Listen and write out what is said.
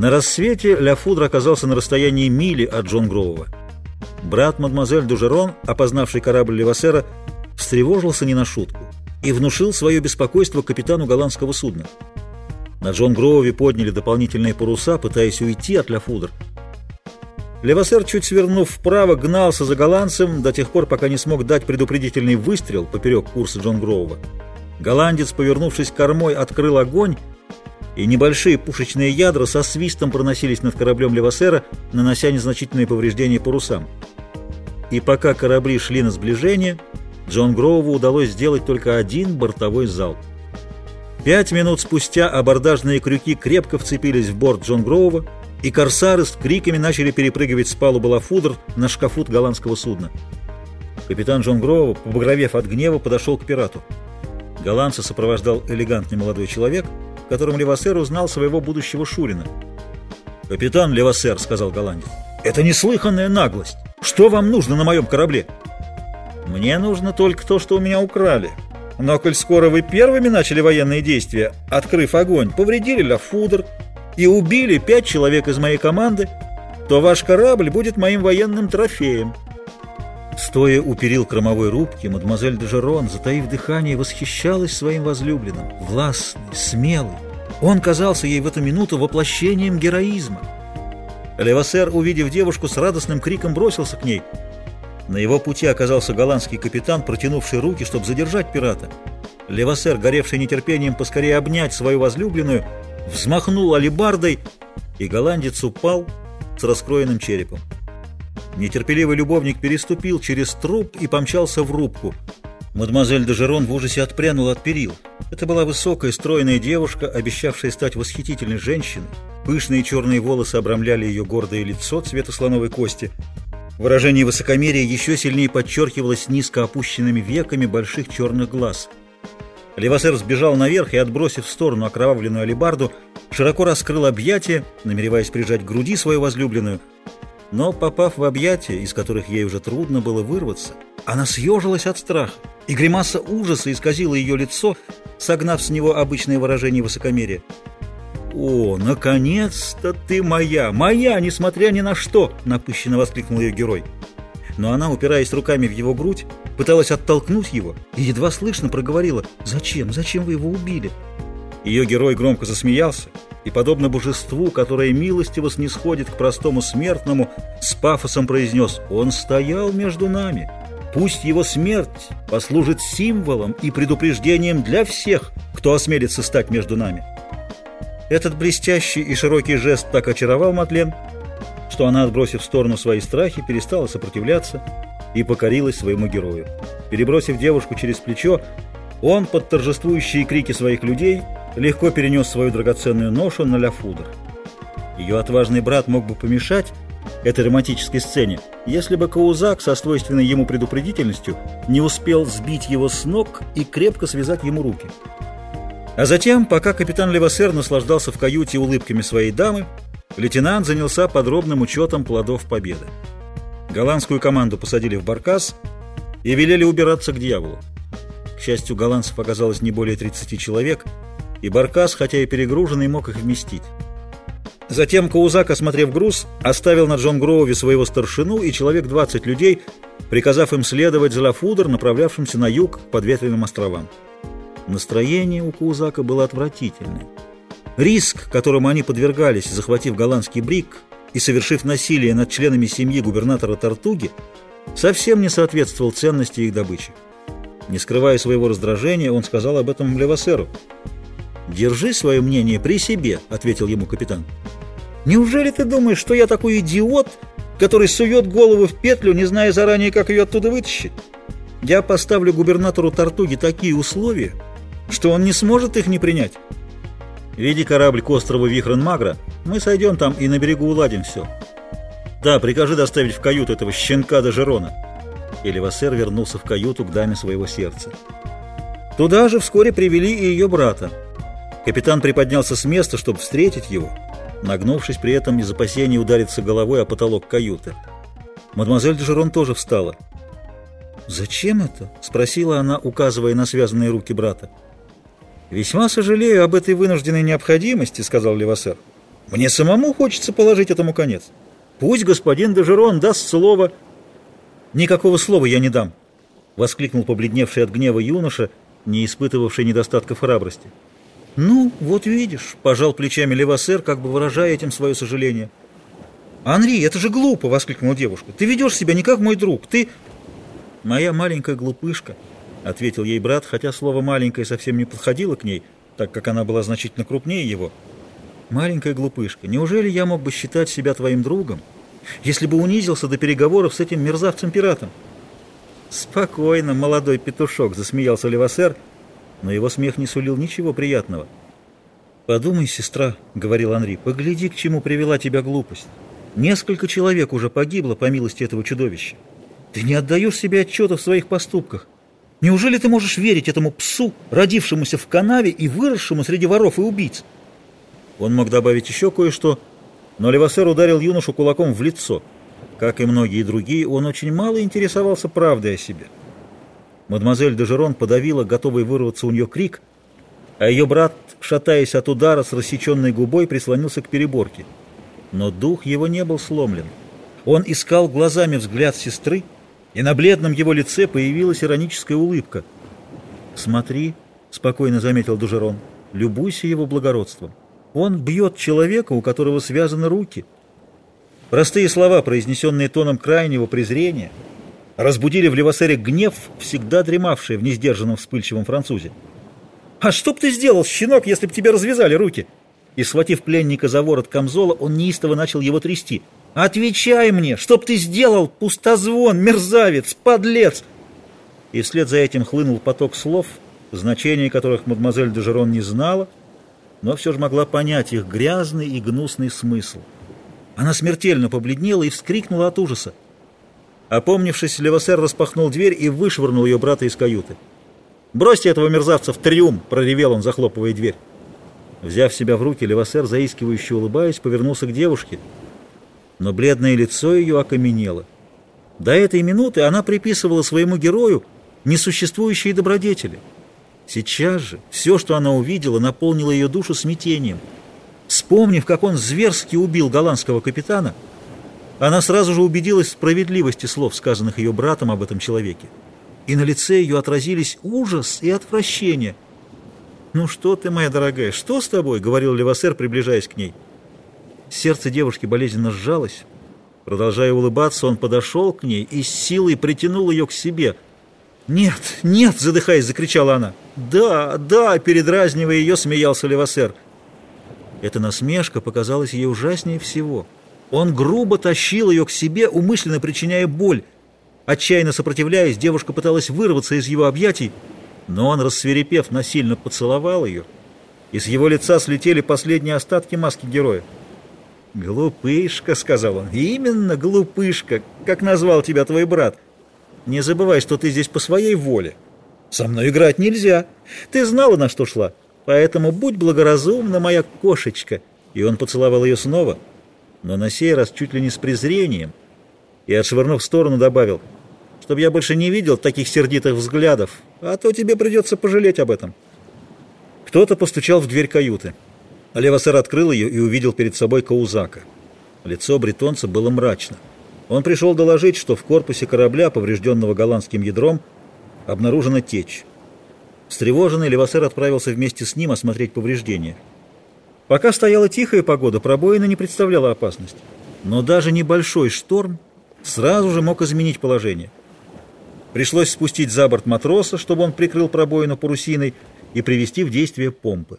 На рассвете Ля Фудр оказался на расстоянии мили от Джон Гроува. Брат мадемуазель Дужерон, опознавший корабль Левасера, встревожился не на шутку и внушил свое беспокойство капитану голландского судна. На Джон Гроуве подняли дополнительные паруса, пытаясь уйти от Ля Фудр. Левасер, чуть свернув вправо, гнался за голландцем до тех пор, пока не смог дать предупредительный выстрел поперек курса Джон Гроува. Голландец, повернувшись кормой, открыл огонь, и небольшие пушечные ядра со свистом проносились над кораблем Левасера, нанося незначительные повреждения парусам. И пока корабли шли на сближение, Джон Гроуву удалось сделать только один бортовой залп. Пять минут спустя абордажные крюки крепко вцепились в борт Джон Гроува, и корсары с криками начали перепрыгивать с палубы Лафудр на шкафут голландского судна. Капитан Джон Гроува, побагровев от гнева, подошел к пирату. Голландца сопровождал элегантный молодой человек, котором Левасер узнал своего будущего Шурина. «Капитан Левасер», — сказал голландец, — «это неслыханная наглость. Что вам нужно на моем корабле?» «Мне нужно только то, что у меня украли. Но коль скоро вы первыми начали военные действия, открыв огонь, повредили Лафудр и убили пять человек из моей команды, то ваш корабль будет моим военным трофеем». Стоя у перил кромовой рубки, мадемуазель де Жерон, затаив дыхание, восхищалась своим возлюбленным, властный, смелый. Он казался ей в эту минуту воплощением героизма. Левасер, увидев девушку, с радостным криком бросился к ней. На его пути оказался голландский капитан, протянувший руки, чтобы задержать пирата. Левасер, горевший нетерпением поскорее обнять свою возлюбленную, взмахнул алебардой, и голландец упал с раскроенным черепом. Нетерпеливый любовник переступил через труп и помчался в рубку. Мадемуазель де Жерон в ужасе отпрянула от перил. Это была высокая, стройная девушка, обещавшая стать восхитительной женщиной. Пышные черные волосы обрамляли ее гордое лицо цвета слоновой кости. Выражение высокомерия еще сильнее подчеркивалось низко опущенными веками больших черных глаз. Левасер сбежал наверх и, отбросив в сторону окровавленную алебарду, широко раскрыл объятия, намереваясь прижать к груди свою возлюбленную – но, попав в объятия, из которых ей уже трудно было вырваться, она съежилась от страха, и гримаса ужаса исказила ее лицо, согнав с него обычное выражение высокомерия. «О, наконец-то ты моя! Моя, несмотря ни на что!» — напыщенно воскликнул ее герой. Но она, упираясь руками в его грудь, пыталась оттолкнуть его и едва слышно проговорила «Зачем? Зачем вы его убили?» Ее герой громко засмеялся, и, подобно божеству, которое милостиво снисходит к простому смертному, с пафосом произнес «Он стоял между нами». Пусть его смерть послужит символом и предупреждением для всех, кто осмелится стать между нами. Этот блестящий и широкий жест так очаровал Матлен, что она, отбросив в сторону свои страхи, перестала сопротивляться и покорилась своему герою. Перебросив девушку через плечо, он под торжествующие крики своих людей легко перенес свою драгоценную ношу на Ляфудр. Ее отважный брат мог бы помешать этой романтической сцене, если бы Каузак со свойственной ему предупредительностью не успел сбить его с ног и крепко связать ему руки. А затем, пока капитан Левасер наслаждался в каюте улыбками своей дамы, лейтенант занялся подробным учетом плодов победы. Голландскую команду посадили в баркас и велели убираться к дьяволу. К счастью, голландцев оказалось не более 30 человек – и Баркас, хотя и перегруженный, мог их вместить. Затем Каузак, осмотрев груз, оставил на Джон Гроуве своего старшину и человек 20 людей, приказав им следовать за Лафудер, направлявшимся на юг к подветренным островам. Настроение у Каузака было отвратительное. Риск, которому они подвергались, захватив голландский брик и совершив насилие над членами семьи губернатора Тартуги, совсем не соответствовал ценности их добычи. Не скрывая своего раздражения, он сказал об этом Левасеру. «Держи свое мнение при себе», — ответил ему капитан. «Неужели ты думаешь, что я такой идиот, который сует голову в петлю, не зная заранее, как ее оттуда вытащить? Я поставлю губернатору Тартуги такие условия, что он не сможет их не принять. Веди корабль к острову Вихрен-Магра, мы сойдем там и на берегу уладим все. Да, прикажи доставить в каюту этого щенка до Жерона». Эливасер вернулся в каюту к даме своего сердца. Туда же вскоре привели и ее брата. Капитан приподнялся с места, чтобы встретить его, нагнувшись при этом из опасения удариться головой о потолок каюты. Мадемуазель Дежерон тоже встала. «Зачем это?» — спросила она, указывая на связанные руки брата. «Весьма сожалею об этой вынужденной необходимости», — сказал Левасер. Мне самому хочется положить этому конец. Пусть господин Дежерон даст слово. Никакого слова я не дам, — воскликнул побледневший от гнева юноша, не испытывавший недостатков храбрости. «Ну, вот видишь», — пожал плечами Левасер, как бы выражая этим свое сожаление. «Анри, это же глупо!» — воскликнула девушка. «Ты ведешь себя не как мой друг, ты...» «Моя маленькая глупышка», — ответил ей брат, хотя слово «маленькая» совсем не подходило к ней, так как она была значительно крупнее его. «Маленькая глупышка, неужели я мог бы считать себя твоим другом, если бы унизился до переговоров с этим мерзавцем-пиратом?» «Спокойно, молодой петушок», — засмеялся Левасер, но его смех не сулил ничего приятного. «Подумай, сестра», — говорил Анри, — «погляди, к чему привела тебя глупость. Несколько человек уже погибло по милости этого чудовища. Ты не отдаешь себе отчета в своих поступках. Неужели ты можешь верить этому псу, родившемуся в канаве и выросшему среди воров и убийц?» Он мог добавить еще кое-что, но Левасер ударил юношу кулаком в лицо. Как и многие другие, он очень мало интересовался правдой о себе. Мадемуазель Дежерон подавила готовый вырваться у нее крик, а ее брат, шатаясь от удара с рассеченной губой, прислонился к переборке. Но дух его не был сломлен. Он искал глазами взгляд сестры, и на бледном его лице появилась ироническая улыбка. «Смотри», — спокойно заметил Дужерон, — «любуйся его благородством. Он бьет человека, у которого связаны руки». Простые слова, произнесенные тоном крайнего презрения, разбудили в Левасере гнев, всегда дремавший в несдержанном вспыльчивом французе. «А что б ты сделал, щенок, если б тебе развязали руки?» И, схватив пленника за ворот камзола, он неистово начал его трясти. «Отвечай мне! Что б ты сделал, пустозвон, мерзавец, подлец!» И вслед за этим хлынул поток слов, значения которых мадемуазель Дежерон не знала, но все же могла понять их грязный и гнусный смысл. Она смертельно побледнела и вскрикнула от ужаса. Опомнившись, Левосер распахнул дверь и вышвырнул ее брата из каюты. «Бросьте этого мерзавца в трюм!» — проревел он, захлопывая дверь. Взяв себя в руки, Левасер, заискивающе улыбаясь, повернулся к девушке, но бледное лицо ее окаменело. До этой минуты она приписывала своему герою несуществующие добродетели. Сейчас же все, что она увидела, наполнило ее душу смятением. Вспомнив, как он зверски убил голландского капитана, она сразу же убедилась в справедливости слов, сказанных ее братом об этом человеке. И на лице ее отразились ужас и отвращение – «Ну что ты, моя дорогая, что с тобой?» — говорил Левасер, приближаясь к ней. Сердце девушки болезненно сжалось. Продолжая улыбаться, он подошел к ней и с силой притянул ее к себе. «Нет, нет!» — задыхаясь, закричала она. «Да, да!» — передразнивая ее, смеялся Левасер. Эта насмешка показалась ей ужаснее всего. Он грубо тащил ее к себе, умышленно причиняя боль. Отчаянно сопротивляясь, девушка пыталась вырваться из его объятий, но он, рассверепев, насильно поцеловал ее, и с его лица слетели последние остатки маски героя. «Глупышка», — сказал он, — «именно глупышка, как назвал тебя твой брат. Не забывай, что ты здесь по своей воле. Со мной играть нельзя. Ты знала, на что шла, поэтому будь благоразумна, моя кошечка». И он поцеловал ее снова, но на сей раз чуть ли не с презрением, и, отшвырнув в сторону, добавил — чтобы я больше не видел таких сердитых взглядов, а то тебе придется пожалеть об этом. Кто-то постучал в дверь каюты. Левосер открыл ее и увидел перед собой Каузака. Лицо бретонца было мрачно. Он пришел доложить, что в корпусе корабля, поврежденного голландским ядром, обнаружена течь. Встревоженный Левосер отправился вместе с ним осмотреть повреждения. Пока стояла тихая погода, пробоина не представляла опасности. Но даже небольшой шторм сразу же мог изменить положение. Пришлось спустить за борт матроса, чтобы он прикрыл пробоину парусиной, и привести в действие помпы.